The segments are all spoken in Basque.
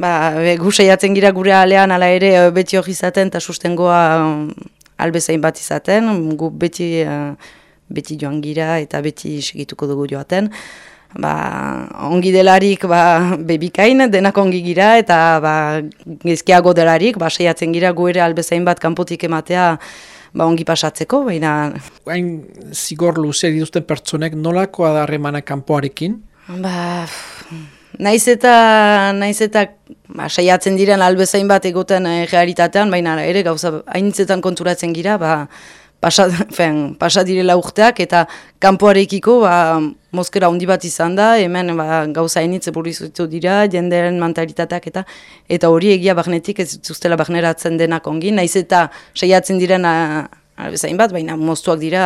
Ba, be, gu saiatzen gira gure alean ala ere eh, beti hori izaten eta sustengoa um, albezain bat izaten, gu beti, uh, beti joan gira eta beti segituko dugu joaten. Ba, ongi delarik ba, bebikain denak ongi gira eta ba, gezkiago delarik ba, saiatzen gira gu ere albezain bat kanpotik ematea ba, ongi pasatzeko, baina... Hain zigor luze dituzten pertsonek nolakoa da harremana kanpoarekin? Ba, naiz eta, naiz eta ba, saiatzen diren albezain bat egoten e, realitatean, baina ere gauza hainitzetan konturatzen gira, ba, pasa, fen, pasa direla urteak eta kanpoarekiko ba, mozkera handi bat izan da, hemen ba, gauza hainitze burizutu dira, jenderen mentalitateak eta eta hori egia bagnetik ez zuztela bagneratzen denak ongi, naiz eta saiatzen diren Bezain bat, baina moztuak dira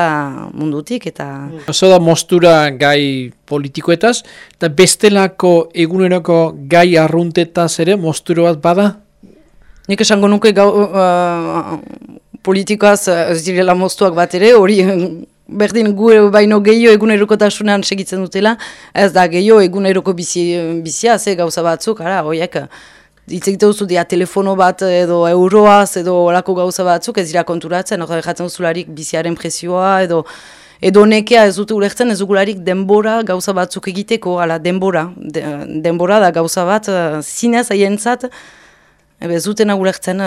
mundutik eta... Oso da moztura gai politikoetaz, eta bestelako eguneroko gai arruntetaz ere mozturo bat bada? Nik esango nuke gau, uh, politikoaz ez direla moztuak bat ere, hori berdin gu baino gehiago egunerokotasunean segitzen dutela, ez da gehiago eguneroko bizi, bizia, ze gauza batzuk, ara, horiek hitz egite duzu dia telefono bat edo euroaz edo olako gauza batzuk ez dira konturatzen, hori jatzen duzularik biziaren presioa edo edo nekea ez dute ulertzen ez dugularik denbora gauza batzuk egiteko, ala denbora, denbora da gauza bat uh, zinez haientzat, ez dute ulertzen,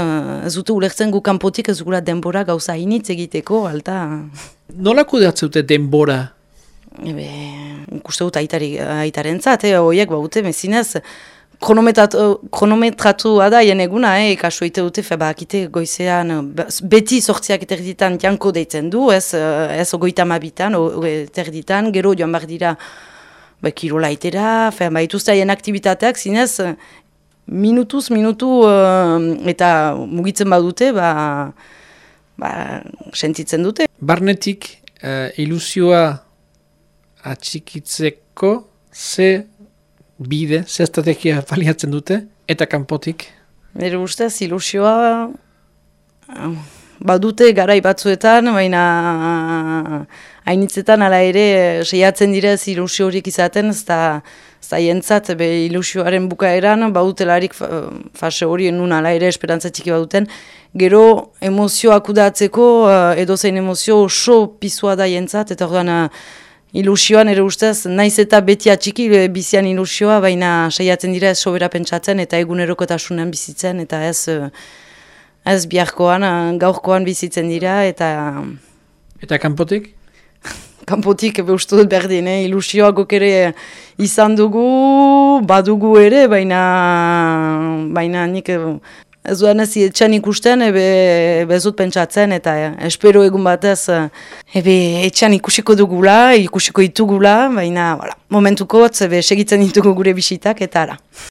ez dute ulertzen gu kanpotik ez dugula denbora gauza initz egiteko, alta... Nola kudeatzen dute denbora? Ebe, ikuste dut aitaren zat, eh, oiek baute, mezinez, kronometratu da jen eguna, eh, ikasu ite dute, fe, ba, goizean, beti sortziak eterditan janko deitzen du, ez, eh, ez ogoita mabitan, eterditan, gero joan behar dira, ba, kirola itera, fe, ba, haien aktivitateak, zinez, minutuz, minutu, uh, eta mugitzen badute, ba, ba, sentitzen dute. Barnetik, uh, ilusioa atxikitzeko, ze bide, ze estrategia baliatzen dute, eta kanpotik? Nire ustez, ilusioa badute garai batzuetan, baina hainitzetan ala ere seiatzen direz ilusio horiek izaten, ez da zaientzat be ilusioaren bukaeran, badutelarik fase hori nun ala ere esperantza txiki baduten, gero emozioak udatzeko, edo zein emozio oso pizua da jentzat, eta orduan ilusioan ere ustez, naiz eta beti atxiki e, bizian ilusioa, baina saiatzen dira ez sobera pentsatzen eta egunerokotasunen bizitzen, eta ez e, ez biharkoan, e, gaurkoan bizitzen dira, eta... Eta kanpotik? kanpotik ebe uste dut berdin, eh? ilusioa gokere izan dugu, badugu ere, baina, baina nik ez duan ez etxan ikusten, ebe bezut pentsatzen, eta eh, espero egun batez, eh, ebe etxan ikusiko dugula, ikusiko ditugula, baina, voilà, momentuko, ebe segitzen ditugu gure bisitak, eta ara.